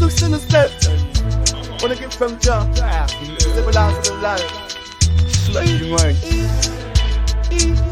loose in the steps. Wanna get from jump, to the life. Slave man.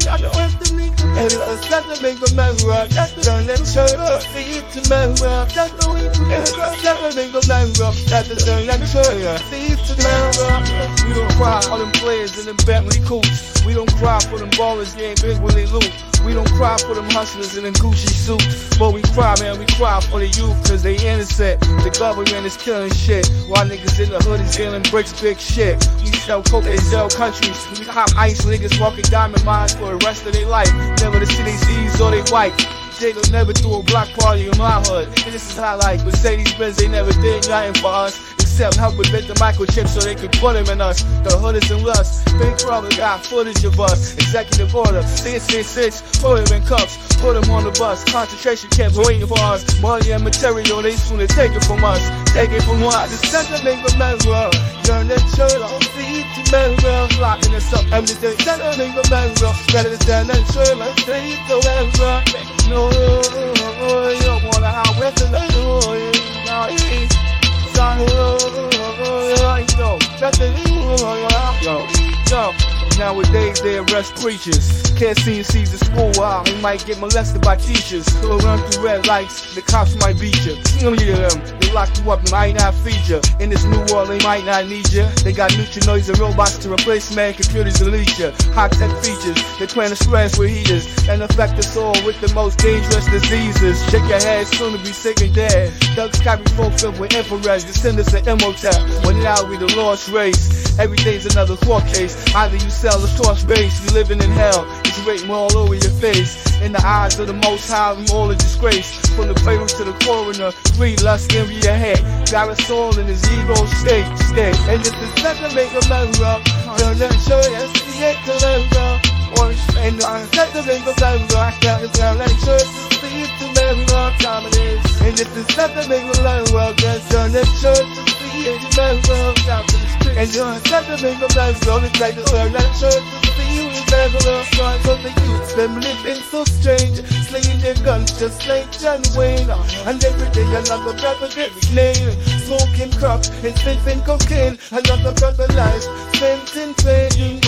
And it's not to make a man rock, that's the them shirt up, see it to man rock, that's the way to get it, that's to make a man that's the turn them up, see it to man rock. We don't cry for them players in them Bentley coupes, we don't cry for them ballers getting big they loot. We don't cry for them hustlers in them Gucci suits, but we cry, man, we cry for the youth, cause they innocent. The government is killing shit, while niggas in the hood is dealing bricks, big shit. We sell coke, they sell countries. We hop ice, niggas walking diamond mines for the rest of their life. Never to see they Z's or they white. Jada never threw a block party in my hood. And this is how like Mercedes Benz, they never did nothing for us. Help invent the microchip so they could put them in us. The hood is in lust. Big brother got footage of us. Executive order, 666, put him in cuffs. Put him on the bus. Concentration camps waiting for us. Money and material, they soon to take it from us. Take it from us. The center make a world. Turn that shirt off. See to world. Locking us up. The center make a world. Better than that shirt. Let's to man world. No, nowadays they arrest preachers. Can't see and sees the school out. He might get molested by teachers. Go run through red lights, the cops might beat you. Some of them, they lock you up, might not feed you. In this new world, they might not need you. They got neutrinoids and robots to replace man, computers delete you. High tech features, they plan to spread with heaters and affect us all with the most dangerous diseases. Shake your head, soon to be sick and dead. Thugs carry folk filled with infrared, descendants of Imhotep. When now we the lost race. Every day's another court case. Either you sell or source base, you living in hell. It's waiting all over your face. In the eyes of the most high, we all a disgrace. From the cradle to the coroner, greed, lust, envy, your head. Got a soul in his ego state, state. And if it's not to make a man rock, then that show us the eight to let rock. Or and I'm set to make a rock, that is how that show us the eight to let rock, time it. And if it's not to make a then that show us the eight to let rock, time it is. And you're set to make a man rock, it's like the earth, that show us the eight to let rock, time for the youth. Them living so strange, slinging their guns just like John Wayne. And every day another brother gets slain. Smoking crack and sniffing cocaine. Another brother life spent in pain.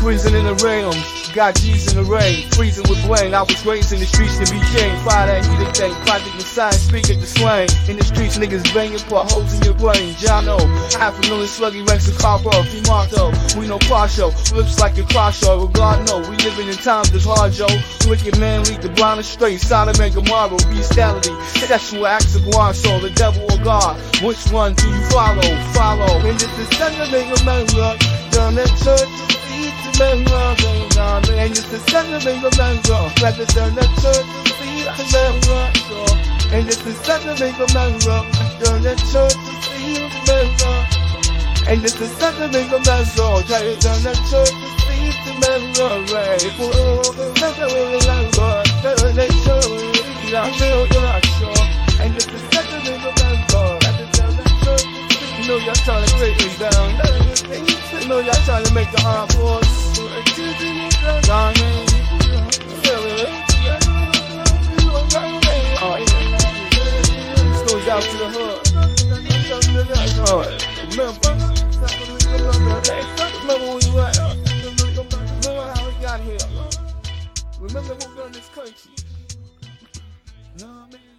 Prison in the realm, um, got G's in the rain, freezing with Wayne. I was raised in the streets to be king. Fire that heated thing, project the sign, speak at the slang. In the streets, niggas banging, put holes in your brain. Jono, half a million sluggy ranks of copper, Fimato. We no Pasho, lips like a crossover. God no, we living in times that's hard, Joe. Wicked man, lead the blind straight, Sodom and Gomorrah, bestiality. Sexual acts of one soul, the devil or God. Which one do you follow? Follow. And is Sunday, make a man look. Done at church, to men rock. And this is Sunday, make a man rock. Like the done at church, see to men rock. And this is Sunday, make a man rock. Done at church, see to men rock. And this is Sunday, make a man rock. Try it done at church, see to men rock. Right. Oh, Sunday, make a man rock. Done at church, see to y'all trying to break me down. You know y'all trying to make the arm force. Diamond. Oh, yeah. This goes out to the hood. Remember? When were Remember how we got here? Remember who got this country? No, man.